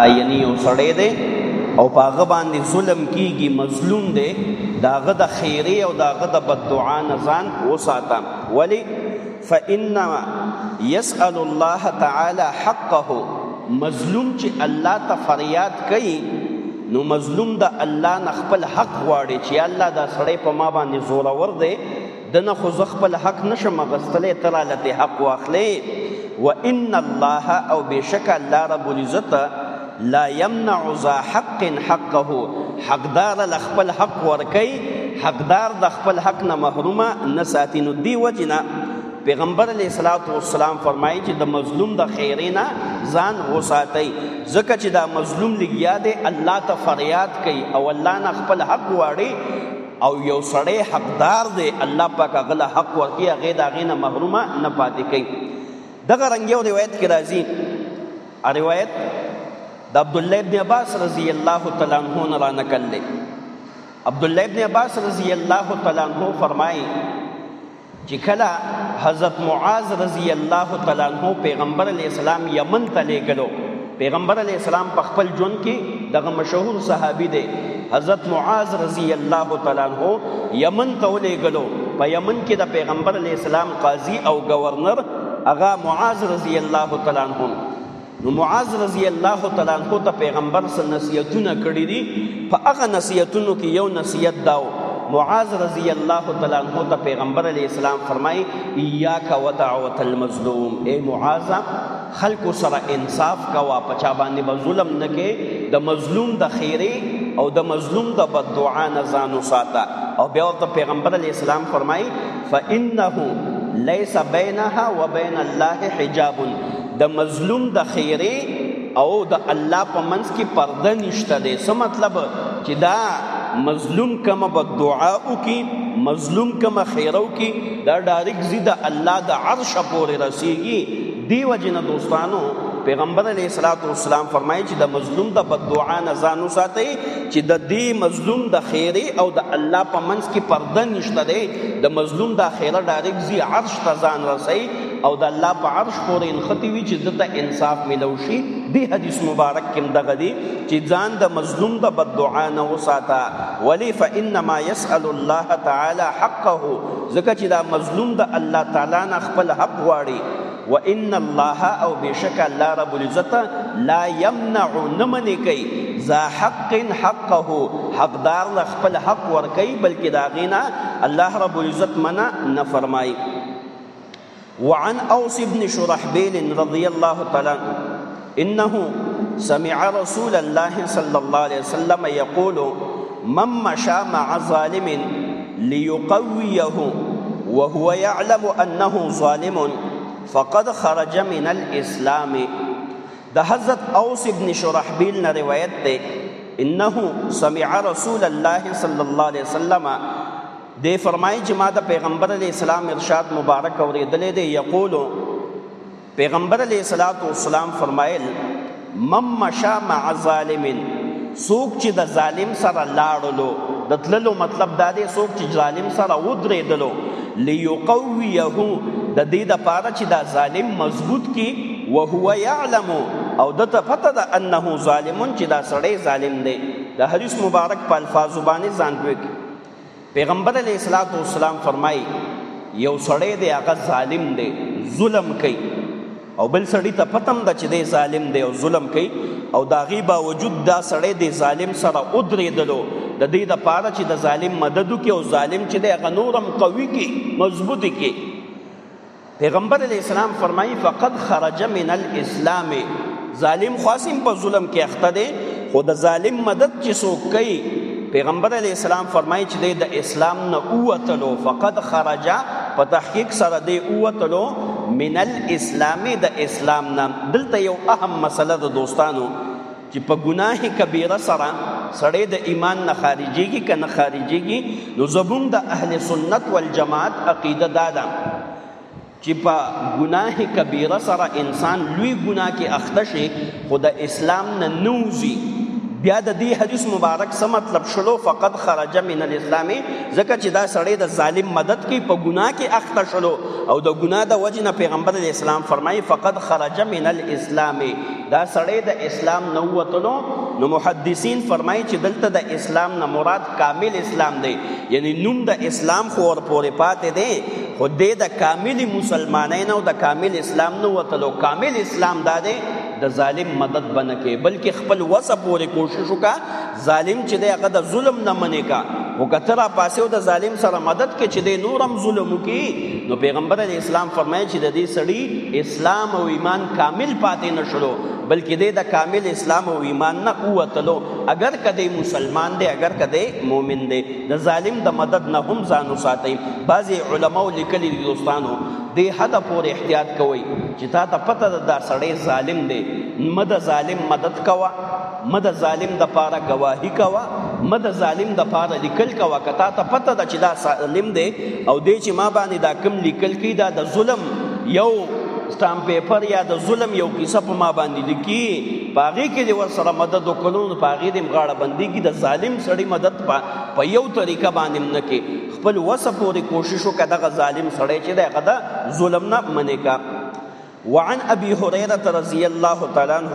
یعنی یو سړی دی او پاغه باندې ظلم کیږي مظلوم دی داغه د خیره او داغه د بدعا نه ځان وساته ولی فانما يسأل الله تعالی حقه مظلوم چې الله ته فریاد کوي نو مظلوم د الله نه خپل حق غواړي چې الله دا سړی په ما باندې زورور دی دنه خو زه خپل حق نشم اغستلی ته راله ترې حق واخلې و ان الله او بېشکه الله رب العزت لا یمنع ذا حق حقه حقدار له خپل حق ورکي حقدار د خپل حق نه محرومه نه ساتي نو دی وجنه پیغمبر علیه الصلاۃ والسلام فرمایي چې د مظلوم د خیرینا ځان وساتي ځکه چې دا مظلوم لګیا دی الله ته فریاد کوي او الله نه خپل حق واړي او یو سړی حقدار دی الله پاک هغه له حق ورکړي هغه د هغې نه محرومه نه پاتې کوي دغه رنګ یو روایت کې راځي روایت د عبدالله ابن عباس رضی الله تعالی عنہ نه را نقل دی عبدالله ابن عباس رضی الله تعالی عنہ فرمایي چې کله حضرت معاذ رضی الله تعالی عنہ پیغمبر علی السلام یمن ته لېګلو پیغمبر علی السلام په خپل ژوند کې دغه مشهور صحابي دی حضرت معاذ رضی الله تعالی عنہ یمن ته ولېګلو په یمن کې د پیغمبر علی السلام قاضي او گورنر اغا معاذ رضی الله تعالی عنہ نو معاذ رضی الله تعالی عنہ ته پیغمبر سره نصیحتونه کړی دي په هغه نصیحتونو کې یو نصیحت داو معاذ رضی الله تعالی عنہ ته پیغمبر علی السلام فرمای ایاک ودعوت المظلوم اے معاذ خلق سره انصاف کوا پچا باندې ظلم نه کې د مظلوم د خیره او د مظلوم د بدعا نه ځان وساته او بیا ورته پیغمبر علی السلام فرمای فانه ليس بينها وبين الله حجاب د مظلوم د خیره او د الله په منځ کې پرده نشته دی څه مطلب چې دا مظلوم کما بد دعا او کی مظلوم کما خیرو کی دا ډایرک زید الله د عرش پورې رسیږي دی وجنه دوستانو پیغمبر علیه الصلاۃ والسلام فرمایي چې د مظلوم د بد دعا نه ځان وساتئ چې د دې مظلوم د خیره او د الله په منځ کې پرده نشته دی د مظلوم د خیره ډایرک زی عرش ته ځان رسي او د الله په عرش پورې انختی وي چې دته انصاف ملو شي دی حدیث مبارک کې دغه دی چې ځان د مظلوم د بد دعا نه وساته ولی فانما يسأل الله تعالی حقه ځکه چې دا مظلوم د الله تعالی نه خپل حق غواړي وان الله او بشک الله رب العزت لا يمنع نمن کوي ذا حق حقه حقدار له خپل حق ور کوي بلکې دا غینا الله رب العزت منع نه فرمایي وعن أوس بن شرحبيل رضي الله تعالى عنه إنه سمع رسول الله صلى الله عليه وسلم يقول من مشى مع ظالم ليقويه وهو يعلم أنه ظالم فقد خرج من الإسلام ده حضرت اوس بن شرحبيل نے انه سمع رسول الله صلى الله عليه وسلم دی فرمایي چې ما د پیغمبر علی السلام ارشاد مبارک اورېدلې دی یقول پیغمبر علی السلام فرمایل مم مشا مع ظالم سوق چې د ظالم سره لاړلو د تللو مطلب دا دی سوق چې ظالم سره ودرېدلو ليقويه د دې د پاره چې دا ظالم مضبوط کی وهو يعلم او د ته پته ده انه ظالمون چې دا سړی ظالم دی د حدیث مبارک په الفاظ باندې ځان کوي پیغمبر علیه الصلاۃ والسلام فرمایي یو سړی دی هغه ظالم دی ظلم کوي او بل سړی ته پتم د چې دی ظالم دی او ظلم کوي او دا غي باوجود دا سړی دی ظالم سره ودرېدلو د دې د پاره چې د ظالم مدد وکي او ظالم چې دی هغه نورم قوي کی مضبوط کی پیغمبر علی السلام فرمایي فقط خرج من الاسلام ظالم خاصم په ظلم کې اخته دی خو د ظالم مدد چې څوک کوي پیغمبر علی السلام فرمایي چې د اسلام نه اوتلو فقط خرج په تحقیق سره دی اوتلو من الاسلام د اسلام نه دلته یو اهم مسله د دوستانو چې په ګناه کبیره سره سړی د ایمان نه خارجيږي کنه خارجيږي نو زبون د اهل سنت والجماعت عقیده دا ده چې په ګناه کبیره سره انسان لوی ګناه کې اخته شي خو د اسلام نه نوځي بیا د دې حدیث مبارک څه مطلب شلو فقط خرج من الاسلام ځکه چې دا سړی د ظالم مدد کوي په ګناه کې اخته شلو او د ګناه د وجنه پیغمبر اسلام فرمایي فقط خرج من الاسلام دا سړی د اسلام نه وتلو نو محدثین فرمایي چې دلته د اسلام نه مراد کامل اسلام دی یعنی نوم د اسلام خو ور پورې پاتې دی خو دې د کامل مسلمانۍ نه او د کامل اسلام نه وتلو کامل اسلام دا دی د ظالم مدد بنکې بلکې خپل وسه پورې کوشش وکړه ظالم چې دی هغه د ظلم نه منې کا او که ته راپاسې او د ظالم سره مدد کې چې دی نور هم ظلم وکړي نو پیغمبر علیه اسلام فرمایي چې د دې سړي اسلام او ایمان کامل پاتې نه شلو بلکې دی د کامل اسلام او ایمان نه ووتلو اگر کدی مسلمان دی اگر کدی مؤمن دی د ظالم د مدد نه هم ځان وساتئ بعضې علماو لیکلي دي دوستانو دې حده پورې احتیاط کوئ چې تا ته پته ده دا سړی ظالم دی مه د ظالم مدد کوه مه د ظالم د پاره گواهی کوه مه د ظالم د پاره لیکل کوه که تا ته پته ده چې دا ظالم دی او دی چې ما باندې دا کم لیکل کی دا د ظلم یو سټام پیپر یا د ظلم یو کیسه په ما باندې لیکي پاغي کې د ور سره مدد وکړو نو پاغي د مغاړه باندې کې د ظالم سړی مدد په یو طریقه باندې نه کې خپل وسه پورې کوشش وکړه دغه ظالم سړی چې دغه دا ظلم نه منې کا وعن ابي هريره رضي الله تعالى عنه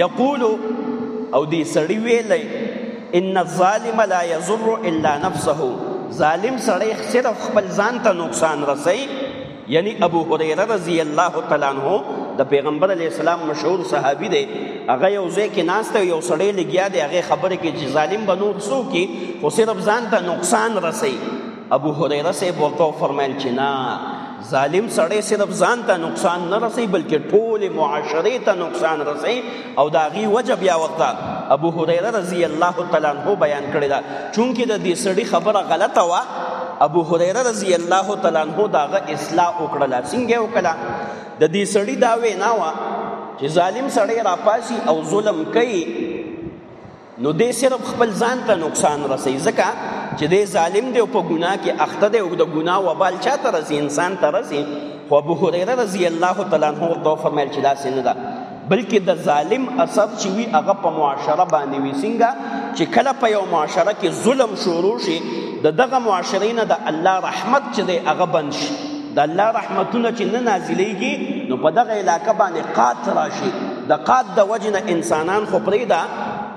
یقول او دی سړی ویلی ان الظالم لا یضر الا نفسه ظالم سړی صرف خپل ځان ته نقصان رسي یعنی ابو هريره رضی الله تعالی عنہ د پیغمبر علی السلام مشهور صحابي دی هغه یو ځای کې ناشته یو سړی لګیا دی هغه خبره کې چې ظالم بنور سو کې خو صرف ځان ته نقصان رسي ابو هريره سه ورته فرمایل چې نه ظالم سړی صرف ځان ته نقصان نه رسي بلکې ټول معاشره ته نقصان رسي او دا غي وجب یا وخته ابو هريره رضی الله تعالی عنہ بیان کړی دا چونکه د دې سړي خبره غلطه و ابو هريره رضی الله تعالی عنہ داغه اصلاح وکړه څنګه وکړه د دې سړي دا وینا و چې ظالم سړی راپاسي او ظلم کوي نو دې صرف خپل ځان ته نقصان رسي ځکه چې دې ظالم دی او په ګناه کې اخته دی او د ګناه وبال چاته رسي انسان ته رسي خو ابو هريره رضی الله تعالی عنہ ورته فرمایل چې دا څنګه ده بلکې د ظالم اثر چې وی هغه په معاشره باندې وی څنګه چې کله په یو معاشره کې ظلم شروع شي د دغه معاشرې نه د الله رحمت چې دی هغه بند شي د الله رحمتونه چې نه نازلېږي نو په دغه علاقه باندې قات راشي د قات د وجې نه انسانان خو پرېږده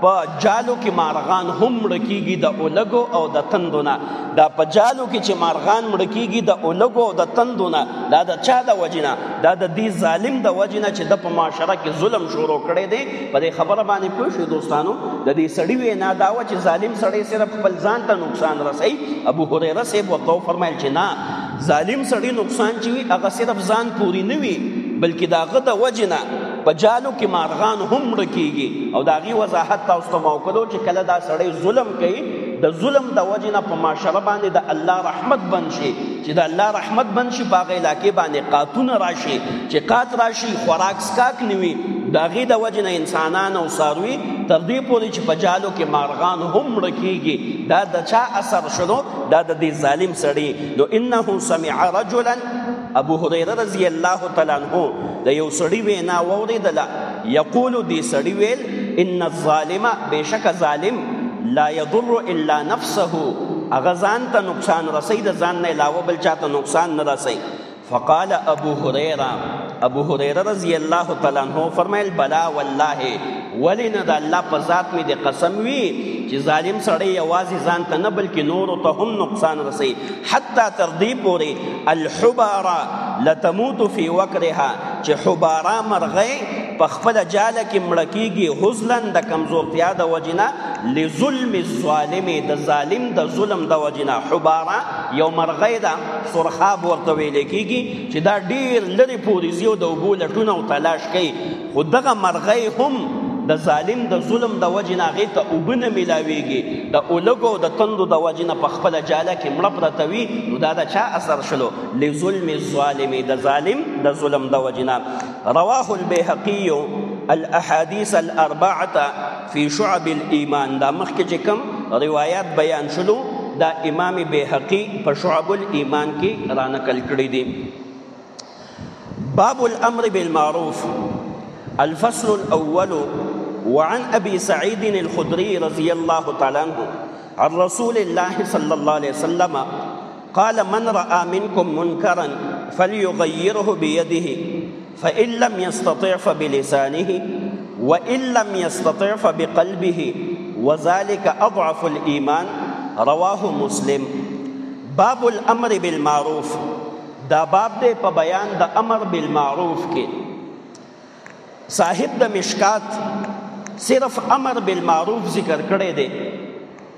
په جالو کې مارغان هم مړ کیږي د اولګو او د تندونه دا په جالو کې چې مارغان مړ کیږي د اولګو او د تندونه دا د چا د وجنه دا د دې ظالم د وجنه چې د په معاشره کې ظلم شروع کړي دي په دې خبره باندې پوه شئ دوستانو د دې سړی وینا دا و چې ظالم سړی صرف خپل ځان ته نقصان رسي ابو هريره سي بوته فرمایل چې نه ظالم سړي نقصان چې وي هغه صرف ځان پوري نه وي بلکې دا غد وجنه په جالو کې مارغان هم رکیږي او دا غي وضاحت تاسو ته موکلو چې کله دا سړی ظلم کوي د ظلم د وجنه په معاشره باندې د الله رحمت بن شي چې د الله رحمت بن شي په هغه علاقې باندې قاتون راشي چې قات راشي خوراک سکاک نیوي دا غي د وجنه انسانان او ساروي تر دې پورې چې په جالو کې مارغان هم رکیږي دا د چا اثر شنو دا د دې ظالم سړی نو انه سمع رجلا ابو هريره رضی الله تعالی عنہ د یو سړی وینا ووریدل یقول دی سړی ویل ان الظالم بشک ظالم لا يضر الا نفسه اغه ځان ته نقصان رسي د ځان نه علاوه بل چاته نقصان نه رسي فقال ابو هريره ابو هريره رضی الله تعالی عنہ فرمایل بلا والله ولنا د الله په ذات می د قسم وی چې ظالم سړی یوازې ځان ته نه بلکې نور ته هم نقصان رسي حتی تر دې پورې الحبارا لتموت فی وکرها چې حبارا مرغی په خپل جاله کې مړکیږي حزلن د کمزورتیا د وجنه لظلم الظالم د ظالم د ظلم د وجنه حبارا یو مرغی ده ترخاب ورته ویل کیږي چې دا ډیر لري پوري زیو د وګو لټونه او تلاش کوي خو دغه مرغۍ هم د ظالم د ظلم د وجې نه هغې ته اوبه نه میلاویږي د اولګو او د تندو د وجې نه په خپله جاله کې مړه پرته وي نو دا د چا اثر شلو لظلم الظالم د ظالم د ظلم د وجې نه رواه البیهقي الاحادیث الاربعه فی شعب الايمان دا مخکې چې کوم روایت بیان شلو دا امام بیهقی په شعب الايمان کې رانقل کړی دی باب الامر بالمعروف الفصل الاول وعن ابي سعيد الخدري رضي الله تعالى عنه عن رسول الله صلى الله عليه وسلم قال من راى منكم منكرا فليغيره بيده فإن لم يستطع فبلسانه وإن لم يستطع فبقلبه وذلك أضعف الإيمان رواه مسلم باب الأمر بالمعروف دا باب دی په بیان د امر بالمعروف کې صاحب د مشکات صرف امر بالمعروف ذکر کړی دی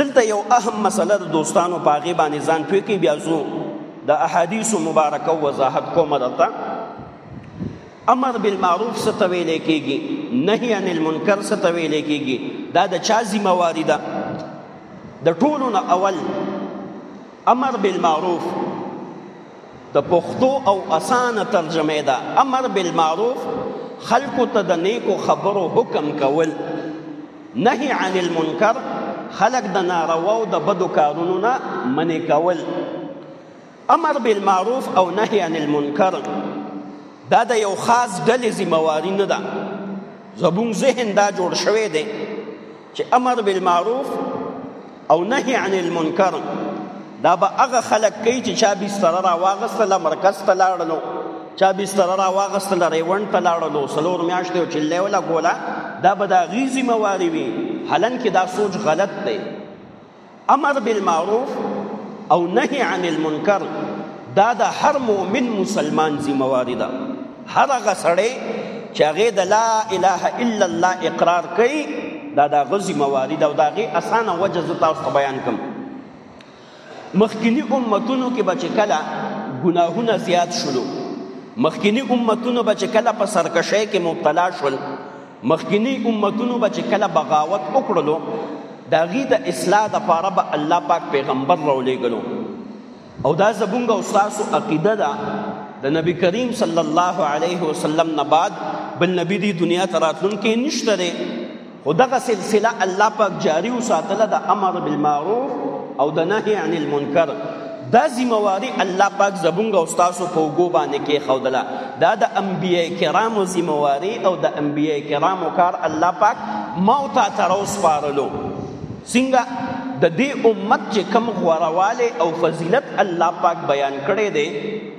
دلته یو اهم مسله د دوستانو پاغه باندې ځان پوي کې بیا زو د احادیث مبارکه وضاحت کوم دلته امر بالمعروف ستوي لیکيږي نهي عن المنکر ستوي لیکيږي دا د چا ذمہ واري ده د ټولو نه اول امر بالمعروف د پښتو او اسانه ترجمه ده امر بالمعروف خلق ته د نیکو خبرو حکم کول نهی عن المنکر خلق د ناروا او د بدو کارونو نه منې کول امر بالمعروف او نهی عن المنکر دا د یو خاص ډلې ذمہواری نه ده زبون ذهن دا جوړ شوی دی چې امر بالمعروف او نهي عن المنکر دا به هغه خلک کوي چې چا بستر را واغستله مرکز ته لاړلو چا بستر را واغستله ریوند ته لاړلو څلور میاشتې او چلې ولا ګولا دا به د هغې ذمهواري وي حالانکې دا سوچ غلط دی امر بالمعروف او نهي عن المنکر دا د هر مؤمن مسلمان ذمهواري ده هر هغه سړی چې هغه د لا اله الا الله اقرار کوي دا د غزي موارد او داغه اسانه وجه زو تاسو ته بیان کوم مخکینی امتونو کې بچ کله ګناهونه زیات شول مخکینی امتونو بچ کله په سرکشۍ کې مبتلا شول مخکینی امتونو بچ کله بغاوت وکړلو دا غي د اصلاح د پاره به الله پاک پیغمبر راولېګلو او دا زبونګ او تاسو عقیده ده د نبی کریم صلی الله علیه وسلم نه بعد بل نبی دی دنیا ته راتلونکي نشته دی خو دغه سلسله الله پاک جاری وساتله د امر بالمعروف او د نهي عن المنکر دا ذمہواری الله پاک زبونګ او تاسو په وګو باندې کې خودله دا د انبیای کرامو ذمہواری او د انبیای کرامو کار الله پاک موت تر اوس پارلو څنګه د دې امت چې کم غورواله او فضیلت الله پاک بیان کړي دي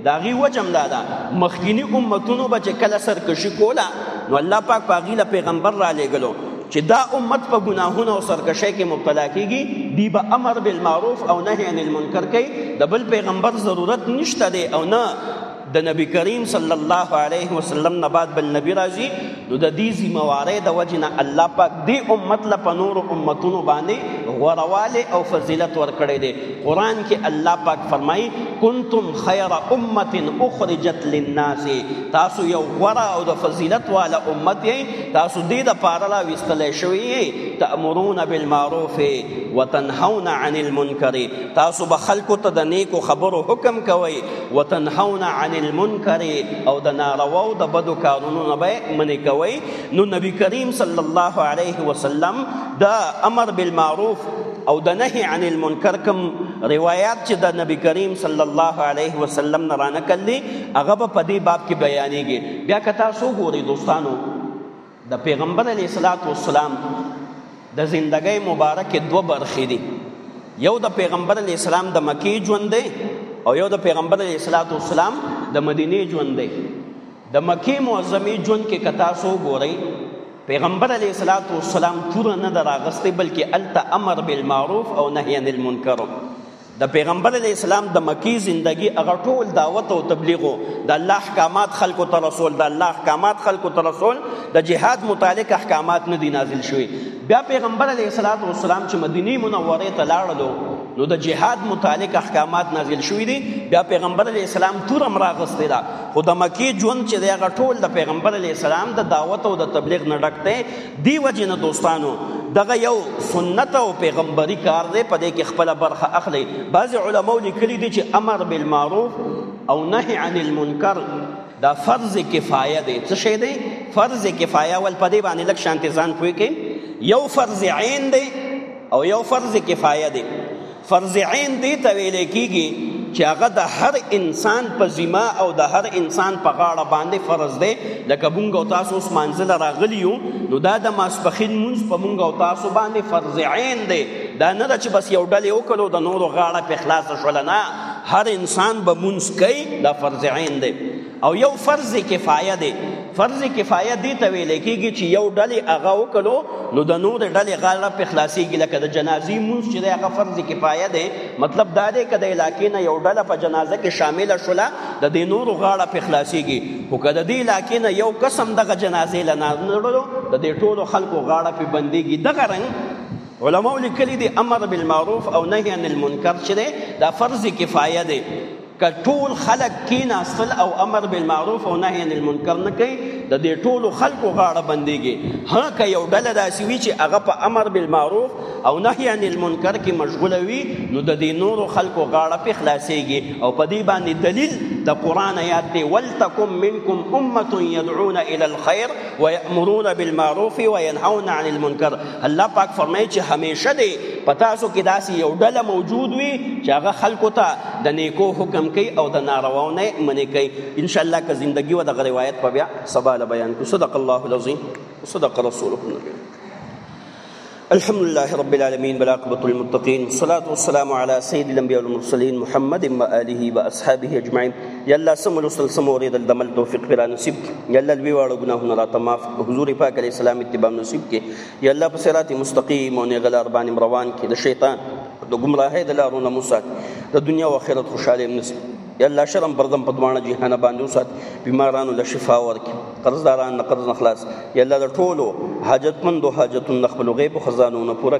دا غي وجم دادا مخکینی امتونو به چې کله سرکشي کولا نو الله پاک پاغي له پیغمبر را لګلو چې دا امت په ګناهونو او سرکشي کې مبتلا کیږي دی به امر بالمعروف او نهي عن المنکر کوي د بل پیغمبر ضرورت نشته دی او نه د نبی کریم صلی الله علیه وسلم نه بعد بل نبی راځي نو د دې ذمہوارۍ د وجنه الله پاک دې امت له پنور امتونو باندې غورواله او فضیلت ورکړي دي قران کې الله پاک فرمایي کنتم خیر امه اخرجت للناس تاسو یو غورا او د فضیلت والا امت یې تاسو دې د پاره لا وستل شوی تأمرون بالمعروف وتنهون عن المنکر تاسو به خلکو ته د نیکو خبرو حکم کوئ وتنهون عن المنکر او د ناروا او د بدو کارونو نه به منې کوي نو نبی کریم صلی الله علیه وسلم د امر بالمعروف او د نهي عن المنکر کوم روایت چې د نبی کریم صلی الله علیه وسلم نه رانه کړي هغه په دې باب کې بیانېږي بیا که تاسو ګوري دوستانو د پیغمبر علی صلوات و سلام د زندګۍ مبارک دوه برخې دي یو د پیغمبر علی السلام د مکی ژوند دی او یو د پیغمبر علی صلوات و سلام د مدینه ژوند دی د مکی معظمه ژوند کې کتا سو ګورئ پیغمبر علی صلوات و سلام تور نه دراغسته بلکې الته امر بالمعروف او نهی عن المنکر د پیغمبر علی السلام د مکی زندگی هغه ټول دعوت او تبلیغ د الله احکامات خلکو ته رسول د الله احکامات خلکو ته رسول د جهاد متعلق احکامات نه دي نازل شوي بیا پیغمبر علی السلام چې مدینه منوره ته لاړلو نو د جهاد متعلق احکامات نازل شوې دي بیا پیغمبر علی السلام تور امر غسته دا خو د مکی ژوند چې دا غټول د پیغمبر علی السلام د دعوت او د تبلیغ نه ډکته دی وجه نه دوستانو دغه یو سنت او پیغمبري کار دی په دې کې خپل برخه اخلي بعض علما لیکلي دي چې امر بالمعروف او نهي عن المنکر دا فرض کفایه دی څه شی دی فرض کفایه ول په دې باندې لک شانتي ځان پوي کې یو فرض عین دی او یو فرض کفایه دی فرض عین دی ته ویل کیږي چې هغه د هر انسان په ذمہ او د هر انسان په غاړه باندې فرض دی لکه مونږ او تاسو اوس منځل راغلی یو نو دا د ماسپخین مونږ په مونږ او تاسو باندې فرض عین دی دا نه چې بس یو ډلې وکړو د نورو غاړه په خلاص شول نه هر انسان به مونږ کوي دا فرض عین دی او یو فرض کفایه دی فرض کفایه دی ته ویل کېږي چې یو ډلې هغه وکړو نو د نور ډلې غاړه په خلاصيږي لکه د جنازي مونږ چې هغه فرض کفایه دی مطلب دا دی کله علاقې نه یو ډله په جنازه کې شامل شولا د دې نور غاړه په خلاصيږي خو کله دې علاقې نه یو قسم دغه جنازې لنه نړلو د دې ټولو خلکو غاړه په بنديږي دغه رنګ علماء لیکلي دي امر بالمعروف او نهي عن المنکر چې دا فرض کفایه دی که ټول خلک کیناستل او امر بالمعروف او نهی عن المنکر نه کوي د دې ټولو خلکو غاړه بنديږي ها که یو ډله داسې وي چې هغه په امر بالمعروف او نهی عن المنکر کې مشغوله وي نو د دې نورو خلکو غاړه په خلاصيږي او په دې باندې دلیل د قران آیات دی ولتکم منکم امه يدعون الى الخير ويأمرون بالمعروف وينهون عن المنکر الله پاک فرمایي چې همیشه دې په تاسو کې داسې یو ډله موجود وي چې هغه خلکو ته د نیکو حکم کوي او د نارواو نه منې کوي ان شاء الله که زندگی و د روایت په بیا سبا له بیان کو صدق الله العظیم صدق رسوله النبی الحمد لله رب العالمين بالعاقبة للمتقين والصلاة والسلام على سيد الأنبياء والمرسلين محمد وآله وأصحابه أجمعين یالله سم لوستل سم اوریدل د عمل توفیق پر نصیب کړي یالله لوی واړو ګناهونه راته معاف حضور پاک علی السلام اتباع نصیب کړي یالله په صراط مستقیم او نه غلار باندې روان کړي د شیطان د گمراهۍ د لارو نه موسات د دنیا او آخرت خوشاله نصیب یالله شرم پردم په دوانه جهان باندې وسات بیمارانو له شفا ورکړي قرضداران نه قرض نه خلاص یالله د ټولو حاجتمندو حاجتونو خپل غیب خزانو نه پوره